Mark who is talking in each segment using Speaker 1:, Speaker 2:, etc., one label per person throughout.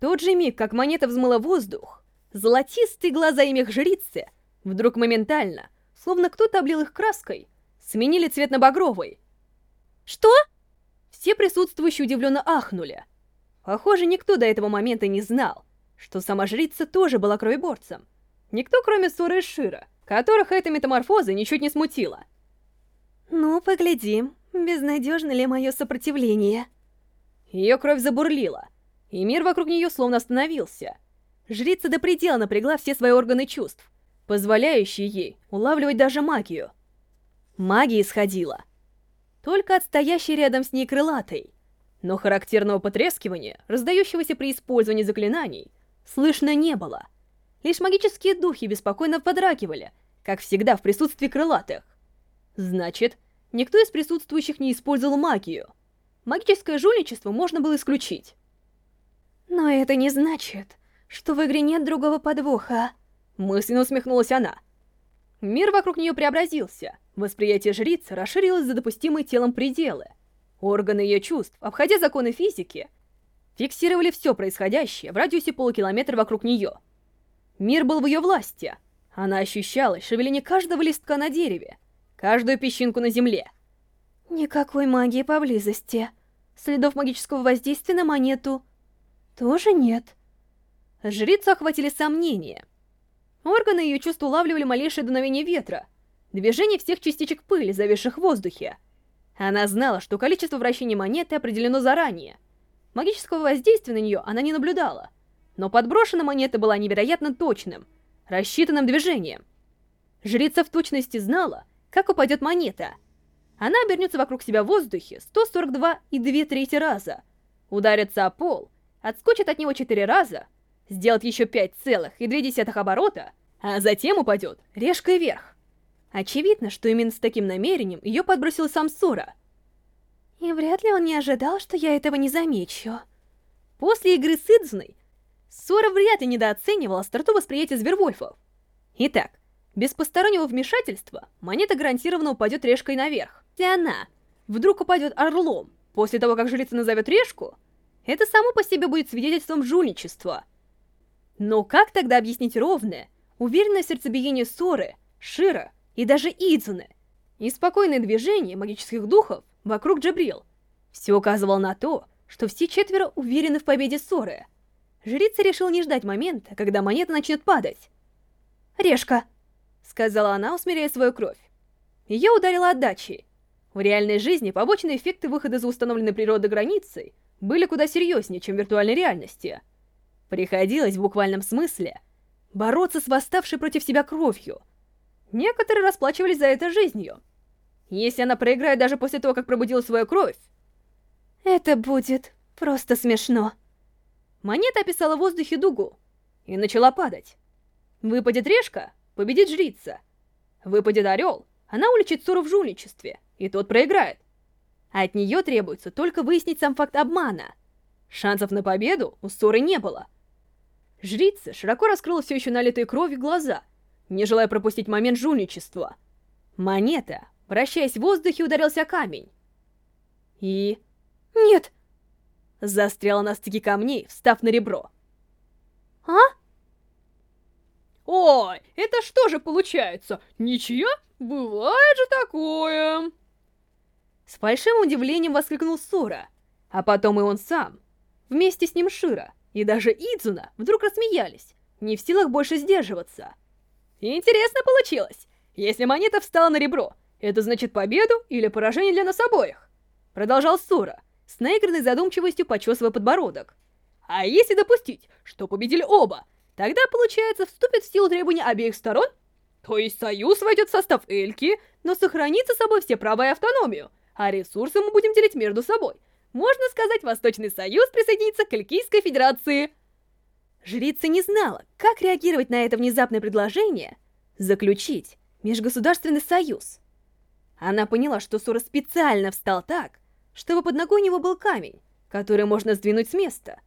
Speaker 1: тот же миг, как монета взмыла воздух, золотистые глаза имих жрицы вдруг моментально, словно кто-то облил их краской, сменили цвет на багровый. «Что?» Все присутствующие удивленно ахнули. Похоже, никто до этого момента не знал, что сама жрица тоже была кровеборцем. Никто, кроме Суры и Шира, которых эта метаморфоза ничуть не смутила.
Speaker 2: «Ну, поглядим, безнадежно ли мое сопротивление?»
Speaker 1: Ее кровь забурлила, и мир вокруг нее словно остановился. Жрица до предела напрягла все свои органы чувств, позволяющие ей улавливать даже магию. Магия исходила только от стоящей рядом с ней крылатой, но характерного потрескивания, раздающегося при использовании заклинаний, слышно не было. Лишь магические духи беспокойно подрагивали, как всегда в присутствии крылатых. Значит, никто из присутствующих не использовал магию. Магическое жульничество можно было исключить.
Speaker 2: Но это не значит, что в игре нет другого подвоха.
Speaker 1: Мысленно усмехнулась она. Мир вокруг нее преобразился. Восприятие жрицы расширилось за допустимые телом пределы. Органы ее чувств, обходя законы физики, фиксировали все происходящее в радиусе полукилометра вокруг нее. Мир был в ее власти. Она ощущала шевеление каждого листка на дереве, каждую песчинку на земле.
Speaker 2: Никакой магии поблизости. Следов магического воздействия на монету тоже нет.
Speaker 1: Жрицу охватили сомнения. Органы ее чувств улавливали малейшее дуновение ветра, движение всех частичек пыли, зависших в воздухе. Она знала, что количество вращений монеты определено заранее. Магического воздействия на нее она не наблюдала, но подброшена монета была невероятно точным, рассчитанным движением. Жрица в точности знала, как упадет монета. Она обернется вокруг себя в воздухе 142 и 2 трети раза, ударится о пол, отскочит от него 4 раза, сделает еще 5 целых и 2 оборота, а затем упадет решкой вверх. Очевидно, что именно с таким намерением ее подбросил сам Сора.
Speaker 2: И вряд ли он не ожидал, что я этого не замечу.
Speaker 1: После игры с Идзуной, Сора вряд ли недооценивал остроту восприятия Звервольфов. Итак, без постороннего вмешательства монета гарантированно упадет решкой наверх. Если она вдруг упадет орлом после того, как жрица назовет решку, это само по себе будет свидетельством жульничества. Но как тогда объяснить ровное, уверенное сердцебиение Соры, Шира и даже Идзуны, и спокойное движение магических духов вокруг Джабрил. Все указывало на то, что все четверо уверены в победе Соры. Жрица решила не ждать момента, когда монета начнет падать. «Решка!» — сказала она, усмиряя свою кровь. Ее ударила отдачей. В реальной жизни побочные эффекты выхода за установленной природой границей были куда серьезнее, чем в виртуальной реальности. Приходилось в буквальном смысле бороться с восставшей против себя кровью — Некоторые расплачивались за это жизнью. Если она проиграет даже после того, как пробудила свою кровь...
Speaker 2: Это будет просто смешно.
Speaker 1: Монета описала в воздухе дугу и начала падать. Выпадет решка, победит жрица. Выпадет орел, она уличит Суру в жульничестве, и тот проиграет. От нее требуется только выяснить сам факт обмана. Шансов на победу у Суры не было. Жрица широко раскрыла все еще налитые кровью глаза не желая пропустить момент жульничества. Монета, вращаясь в воздухе, ударился камень. И...
Speaker 2: Нет!
Speaker 1: Застряла на стыке камней, встав на ребро.
Speaker 2: А?
Speaker 1: Ой, это что же получается? Ничья? Бывает же такое. С большим удивлением воскликнул Сора, а потом и он сам. Вместе с ним Шира и даже Идзуна вдруг рассмеялись, не в силах больше сдерживаться. Интересно получилось. Если монета встала на ребро, это значит победу или поражение для нас обоих? Продолжал Сура, с наигранной задумчивостью почесывая подбородок. А если допустить, что победили оба, тогда, получается, вступит в силу требования обеих сторон? То есть союз войдет в состав Эльки, но сохранит за собой все права и автономию, а ресурсы мы будем делить между собой. Можно сказать, Восточный Союз присоединится к Элькийской Федерации. Жрица не знала, как реагировать на это внезапное предложение заключить межгосударственный союз. Она поняла, что Сура специально встал так, чтобы под ногой у него был камень, который можно сдвинуть с места,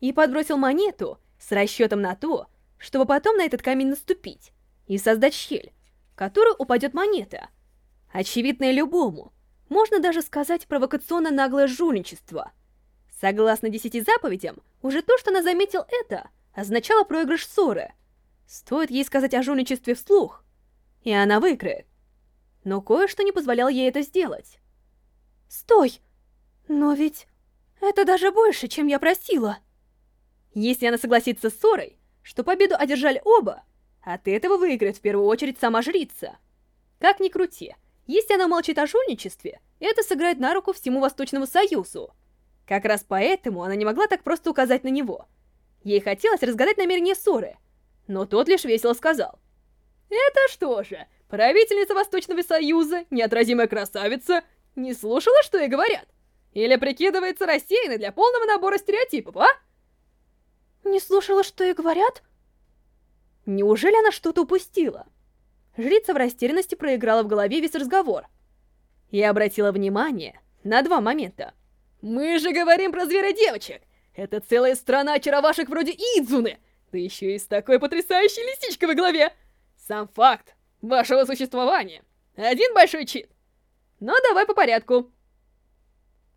Speaker 1: и подбросил монету с расчетом на то, чтобы потом на этот камень наступить и создать щель, в которую упадет монета. Очевидное любому, можно даже сказать провокационно наглое жульничество. Согласно десяти заповедям, уже то, что она заметил это, означало проигрыш ссоры. Стоит ей сказать о жульничестве вслух, и она выиграет. Но кое-что не позволяло ей это сделать.
Speaker 2: Стой! Но ведь это даже больше, чем я просила.
Speaker 1: Если она согласится с ссорой, что победу одержали оба, от этого выиграет в первую очередь сама жрица. Как ни крути, если она молчит о жульничестве, это сыграет на руку всему Восточному Союзу. Как раз поэтому она не могла так просто указать на него. Ей хотелось разгадать намерение ссоры, но тот лишь весело сказал. «Это что же, правительница Восточного Союза, неотразимая красавица, не слушала, что ей говорят? Или прикидывается рассеянной для полного набора стереотипов, а?»
Speaker 2: «Не слушала, что ей говорят?»
Speaker 1: Неужели она что-то упустила? Жрица в растерянности проиграла в голове весь разговор. И обратила внимание на два момента. «Мы же говорим про зверодевочек! Это целая страна очаровашек вроде Идзуны! Да еще и с такой потрясающей лисичкой во главе! Сам факт вашего существования — один большой чит! Но давай по порядку!»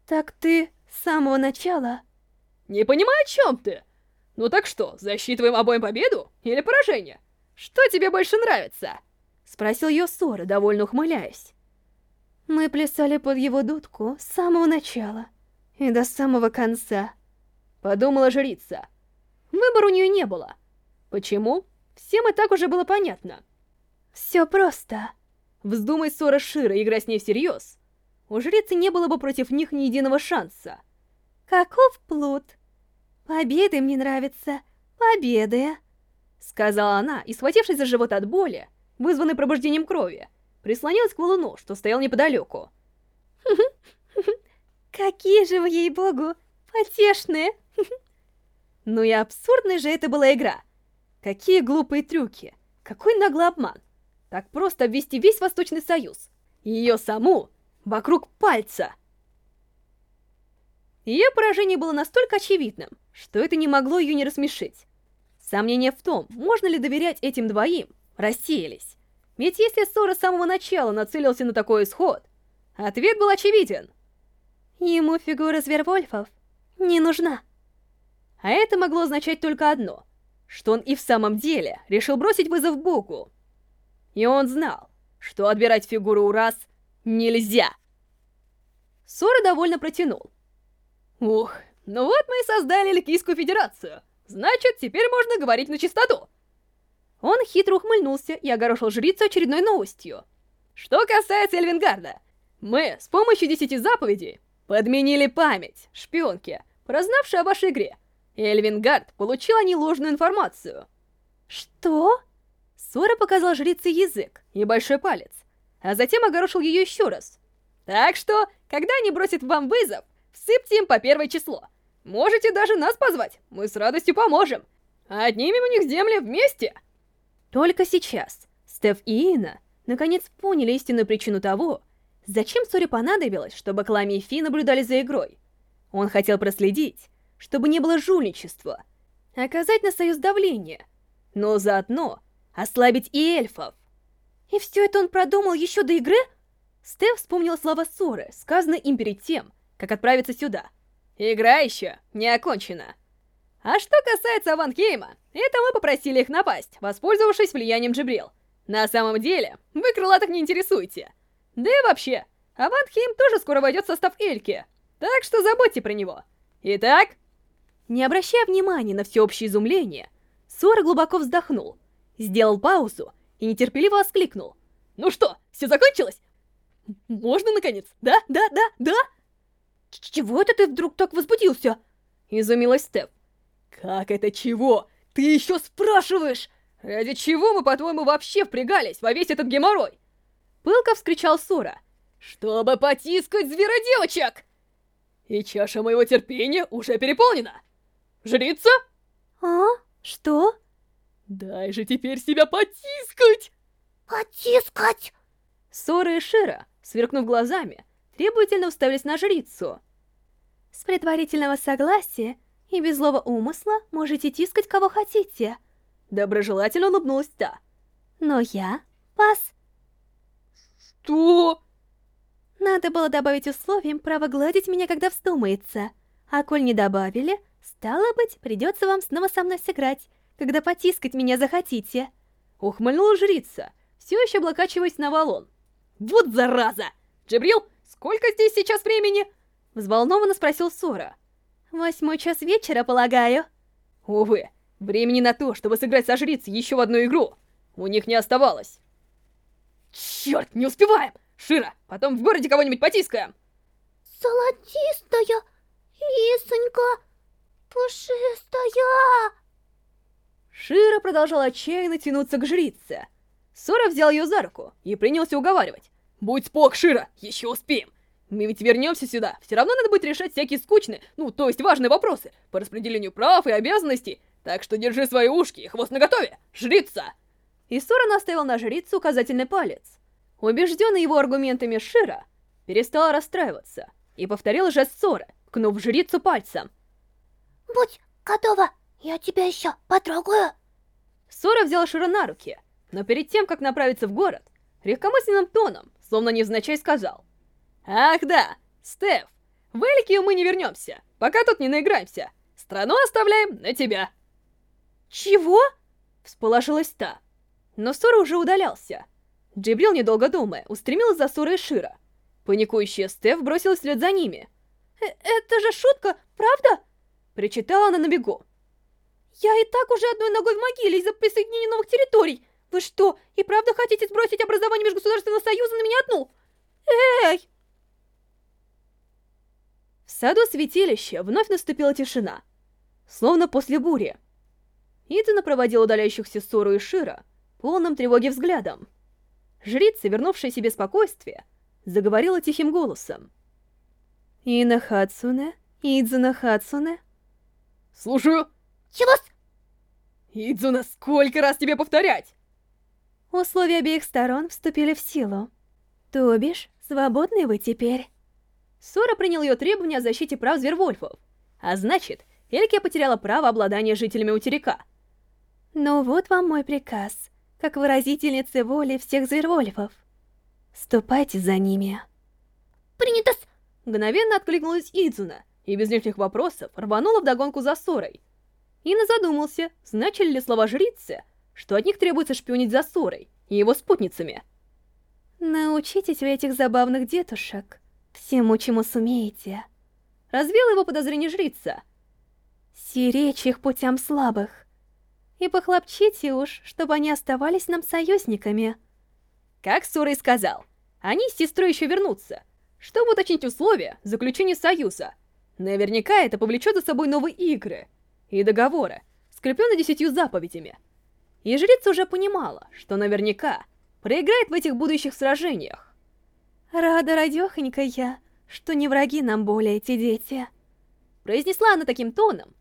Speaker 2: «Так ты с самого начала...»
Speaker 1: «Не понимаю, о чем ты!» Ну так что, засчитываем обоим победу или поражение? Что тебе больше нравится? Спросил ее Сора, довольно ухмыляясь.
Speaker 2: Мы плясали под его дудку с самого начала и до самого конца.
Speaker 1: Подумала жрица. Выбора у нее не было. Почему? Всем и так уже было понятно.
Speaker 2: Все просто.
Speaker 1: Вздумай Сора Шира играть с ней всерьез. У жрицы не было бы против них ни единого шанса.
Speaker 2: Каков плут? «Победы мне нравятся, победы!»
Speaker 1: Сказала она, и, схватившись за живот от боли, вызванной пробуждением крови, прислонилась к валуну, что стоял неподалеку.
Speaker 2: «Какие же вы, ей-богу, потешные!»
Speaker 1: Ну и абсурдная же это была игра. Какие глупые трюки, какой наглый обман. Так просто обвести весь Восточный Союз. Ее саму вокруг пальца. Ее поражение было настолько очевидным, что это не могло ее не рассмешить. Сомнения в том, можно ли доверять этим двоим, рассеялись. Ведь если Сора с самого начала нацелился на такой исход, ответ был очевиден.
Speaker 2: Ему фигура Звервольфов не нужна.
Speaker 1: А это могло означать только одно, что он и в самом деле решил бросить вызов Богу. И он знал, что отбирать фигуру у раз нельзя. Сора довольно протянул. Ух, ну вот мы и создали Элькийскую Федерацию. Значит, теперь можно говорить на чистоту. Он хитро ухмыльнулся и огорошил жрицу очередной новостью. Что касается Эльвингарда, мы с помощью десяти заповедей подменили память шпионки, прознавшей о вашей игре. И Эльвингард получил о ней ложную информацию.
Speaker 2: Что?
Speaker 1: Сора показал жрице язык и большой палец, а затем огорошил ее еще раз. Так что, когда они бросят вам вызов, всыпьте им по первое число. Можете даже нас позвать, мы с радостью поможем. Отнимем у них земли вместе. Только сейчас Стеф и Ина наконец поняли истинную причину того, зачем Соре понадобилось, чтобы Клами и Фи наблюдали за игрой. Он хотел проследить, чтобы не было жульничества, оказать на союз давление, но заодно ослабить и эльфов.
Speaker 2: И все это он продумал еще до игры?
Speaker 1: Стеф вспомнил слова Соры, сказанные им перед тем, как отправиться сюда — Игра еще не окончена. А что касается Аванхейма, это мы попросили их напасть, воспользовавшись влиянием Джибрил. На самом деле, вы крылатых не интересуете. Да и вообще, Аванхейм тоже скоро войдет в состав Эльки, так что забудьте про него. Итак... Не обращая внимания на всеобщее изумление, Сора глубоко вздохнул, сделал паузу и нетерпеливо воскликнул. «Ну что, все закончилось? Можно, наконец? Да, да, да, да?»
Speaker 2: «Чего это ты вдруг так возбудился?»
Speaker 1: Изумилась Степ. «Как это чего? Ты еще спрашиваешь? Ради чего мы, по-твоему, вообще впрягались во весь этот геморрой?» Пылко вскричал Сора. «Чтобы потискать зверодевочек!» «И чаша моего терпения уже переполнена! Жрица?»
Speaker 2: «А? Что?»
Speaker 1: «Дай же теперь себя потискать!»
Speaker 2: «Потискать!»
Speaker 1: Сора и Шира, сверкнув глазами, требовательно уставились на жрицу.
Speaker 2: С предварительного согласия и без злого умысла можете тискать кого хотите.
Speaker 1: Доброжелательно улыбнулась та.
Speaker 2: Но я пас.
Speaker 1: Что?
Speaker 2: Надо было добавить условием право гладить меня, когда вздумается. А коль не добавили, стало быть, придется вам снова со мной сыграть, когда потискать меня захотите.
Speaker 1: Ухмыльнула жрица, все еще облокачиваясь на валон. Вот зараза! Джибрил, сколько здесь сейчас времени? Взволнованно спросил Сора.
Speaker 2: Восьмой час вечера, полагаю.
Speaker 1: Увы, времени на то, чтобы сыграть со жрицей еще в одну игру, у них не оставалось. Черт, не успеваем! Шира, потом в городе кого-нибудь потискаем.
Speaker 3: Золотистая, лисонька, пушистая.
Speaker 1: Шира продолжал отчаянно тянуться к жрице. Сора взял ее за руку и принялся уговаривать. «Будь спок, Шира, еще успеем. Мы ведь вернемся сюда. Все равно надо будет решать всякие скучные, ну, то есть важные вопросы по распределению прав и обязанностей. Так что держи свои ушки и хвост наготове, жрица!» И Сора наставил на жрицу указательный палец. Убежденный его аргументами Шира перестал расстраиваться и повторил жест Сора, кнув жрицу пальцем.
Speaker 3: «Будь готова, я тебя еще потрогаю!»
Speaker 1: Сора взял Шира на руки, но перед тем, как направиться в город, легкомысленным тоном, словно невзначай сказал. «Ах да, Стеф, в Эликию мы не вернемся, пока тут не наиграемся. Страну оставляем на тебя».
Speaker 2: «Чего?»
Speaker 1: — всполошилась та. Но Сора уже удалялся. Джибрил, недолго думая, устремилась за Сорой Шира. Паникующая Стеф бросилась вслед за ними.
Speaker 2: «Э «Это же шутка, правда?»
Speaker 1: Причитала она на бегу.
Speaker 2: «Я и так уже одной ногой в могиле из-за присоединения новых территорий. Вы что, и правда хотите сбросить образование Межгосударственного Союза на меня одну? Эй!»
Speaker 1: В саду святилища вновь наступила тишина, словно после бури. Идзуна проводила удаляющихся Сору и Шира полным тревоги взглядом. Жрица, вернувшая себе спокойствие, заговорила тихим голосом.
Speaker 2: «Ина Хацуне, Идзуна Хацуне?»
Speaker 1: «Слушаю!»
Speaker 3: «Чего с...»
Speaker 1: «Идзуна, сколько раз тебе повторять?»
Speaker 2: Условия обеих сторон вступили в силу. То бишь, свободны вы теперь.
Speaker 1: Сора принял ее требования о защите прав звервольфов, а значит, Эльке потеряла право обладания жителями Утерика.
Speaker 2: Ну вот вам мой приказ, как выразительницы воли всех звервольфов. Ступайте за ними.
Speaker 3: Принято с...
Speaker 1: Мгновенно откликнулась Идзуна и без лишних вопросов рванула вдогонку за Сорой. Ина задумался, значили ли слова жрицы, что от них требуется шпионить за Сорой и его спутницами.
Speaker 2: Научитесь у этих забавных детушек всему, чему сумеете.
Speaker 1: Развела его подозрение жрица.
Speaker 2: Сиречь их путям слабых. И похлопчите уж, чтобы они оставались нам союзниками.
Speaker 1: Как Сора и сказал, они с сестрой еще вернутся, чтобы уточнить условия заключения союза. Наверняка это повлечет за собой новые игры и договоры, скрепленные десятью заповедями. И жрица уже понимала, что наверняка проиграет в этих будущих сражениях.
Speaker 2: Рада, радёхонька я, что не враги нам более эти дети.
Speaker 1: Произнесла она таким тоном,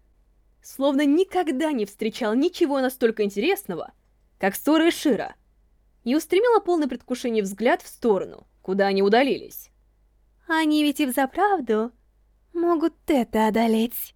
Speaker 1: словно никогда не встречал ничего настолько интересного, как ссоры Шира, и устремила полный предвкушение взгляд в сторону, куда они удалились.
Speaker 2: Они ведь и взаправду могут это одолеть.